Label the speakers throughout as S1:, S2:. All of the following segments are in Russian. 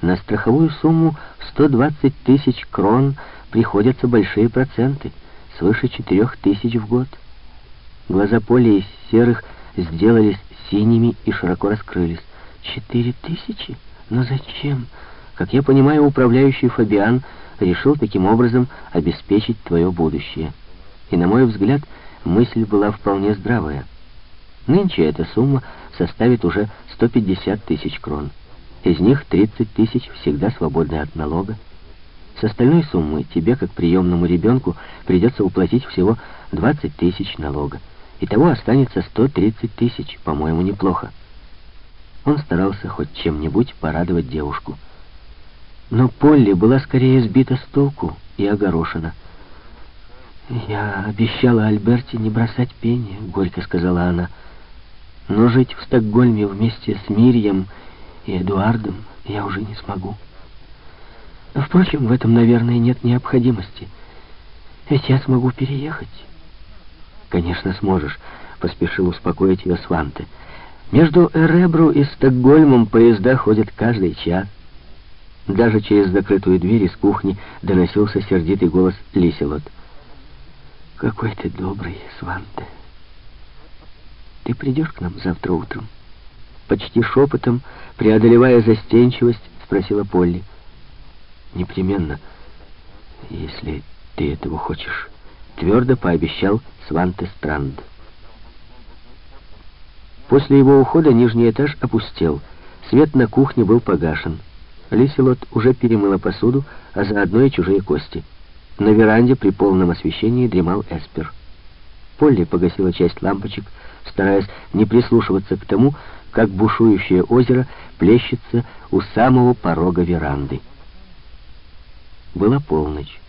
S1: На страховую сумму в 120 тысяч крон приходятся большие проценты, свыше 4 тысяч в год. Глаза Поли из серых сделались синими и широко раскрылись. «Четыре тысячи? Но зачем?» Как я понимаю, управляющий Фабиан решил таким образом обеспечить твое будущее. И, на мой взгляд, мысль была вполне здравая. Нынче эта сумма составит уже 150 тысяч крон. Из них 30 тысяч всегда свободны от налога. С остальной суммы тебе, как приемному ребенку, придется уплатить всего 20 тысяч налога. Итого останется 130 тысяч, по-моему, неплохо. Он старался хоть чем-нибудь порадовать девушку. Но Полли была скорее сбита с толку и огорошена. «Я обещала Альберте не бросать пение», — горько сказала она. «Но жить в Стокгольме вместе с Мирьем и Эдуардом я уже не смогу. Впрочем, в этом, наверное, нет необходимости. Ведь я смогу переехать». «Конечно, сможешь», — поспешил успокоить ее Сванте. «Между Эребру и Стокгольмом поезда ходят каждый час». Даже через закрытую дверь из кухни доносился сердитый голос Лиселот. «Какой ты добрый, Сванте! Ты придешь к нам завтра утром?» Почти шепотом, преодолевая застенчивость, спросила Полли. «Непременно, если ты этого хочешь» твердо пообещал Сванте Странд. После его ухода нижний этаж опустел. Свет на кухне был погашен. Лиселот уже перемыла посуду, а заодно и чужие кости. На веранде при полном освещении дремал Эспер. Полли погасила часть лампочек, стараясь не прислушиваться к тому, как бушующее озеро плещется у самого порога веранды. Была полночь.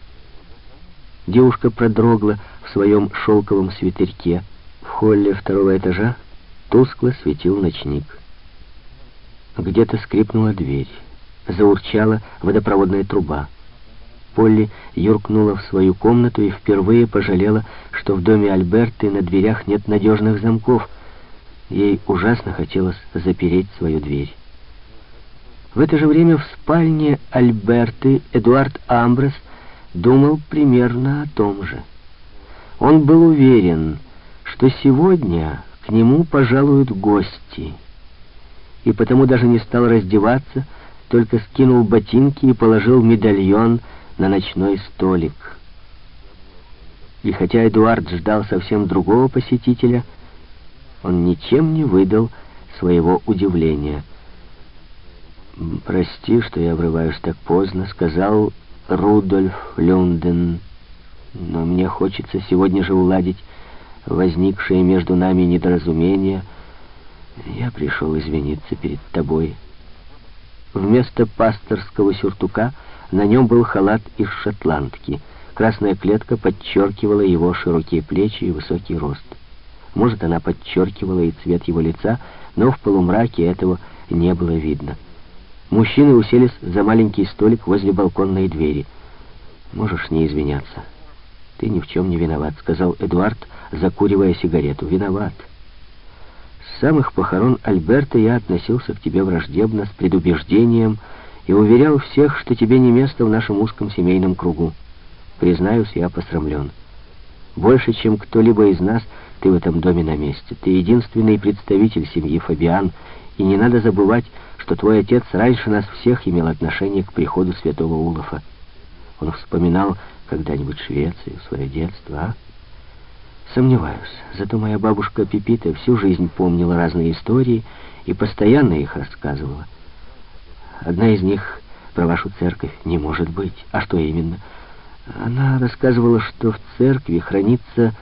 S1: Девушка продрогла в своем шелковом свитерке. В холле второго этажа тускло светил ночник. Где-то скрипнула дверь. Заурчала водопроводная труба. Полли юркнула в свою комнату и впервые пожалела, что в доме Альберты на дверях нет надежных замков. Ей ужасно хотелось запереть свою дверь. В это же время в спальне Альберты Эдуард Амброс думал примерно о том же. Он был уверен, что сегодня к нему пожалуют гости, и потому даже не стал раздеваться, только скинул ботинки и положил медальон на ночной столик. И хотя Эдуард ждал совсем другого посетителя, он ничем не выдал своего удивления. «Прости, что я врываюсь так поздно», — сказал Рудольф Люнден. Но мне хочется сегодня же уладить возникшее между нами недоразумение. Я пришел извиниться перед тобой. Вместо пасторского сюртука на нем был халат из шотландки. Красная клетка подчеркивала его широкие плечи и высокий рост. Может, она подчеркивала и цвет его лица, но в полумраке этого не было видно. Мужчины уселись за маленький столик возле балконной двери. «Можешь не извиняться. Ты ни в чем не виноват», — сказал Эдуард, закуривая сигарету. «Виноват. С самых похорон Альберта я относился к тебе враждебно, с предубеждением, и уверял всех, что тебе не место в нашем узком семейном кругу. Признаюсь, я посрамлен. Больше, чем кто-либо из нас, ты в этом доме на месте. Ты единственный представитель семьи Фабиан, и не надо забывать, что твой отец раньше нас всех имел отношение к приходу святого Улафа. Он вспоминал когда-нибудь Швецию, свое детство, а? Сомневаюсь. Зато моя бабушка Пипита всю жизнь помнила разные истории и постоянно их рассказывала. Одна из них про вашу церковь не может быть. А что именно? Она рассказывала, что в церкви хранится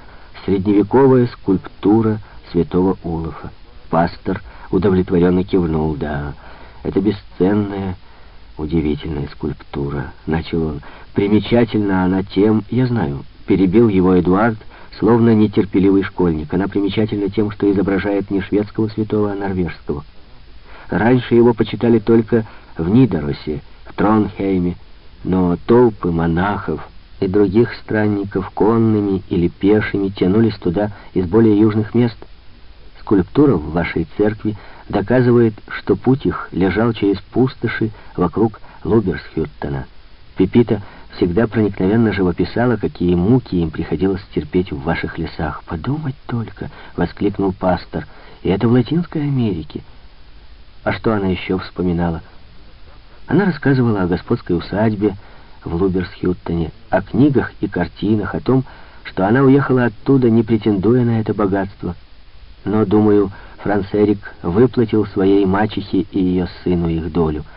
S1: средневековая скульптура святого Улафа. Пастор удовлетворенно кивнул, да, это бесценная, удивительная скульптура, начал он. Примечательна она тем, я знаю, перебил его Эдуард, словно нетерпеливый школьник. Она примечательна тем, что изображает не шведского святого, а норвежского. Раньше его почитали только в Нидоросе, в Тронхейме, но толпы монахов и других странников конными или пешими тянулись туда из более южных мест. скульптура в вашей церкви доказывает, что путь их лежал через пустоши вокруг Луберсхюттена. Пепита всегда проникновенно живописала, какие муки им приходилось терпеть в ваших лесах. «Подумать только!» — воскликнул пастор. «И это в Латинской Америке!» А что она еще вспоминала? Она рассказывала о господской усадьбе в Луберсхюттене, о книгах и картинах, о том, что она уехала оттуда, не претендуя на это богатство. Но, думаю, Франц Эрик выплатил своей мачехе и ее сыну их долю.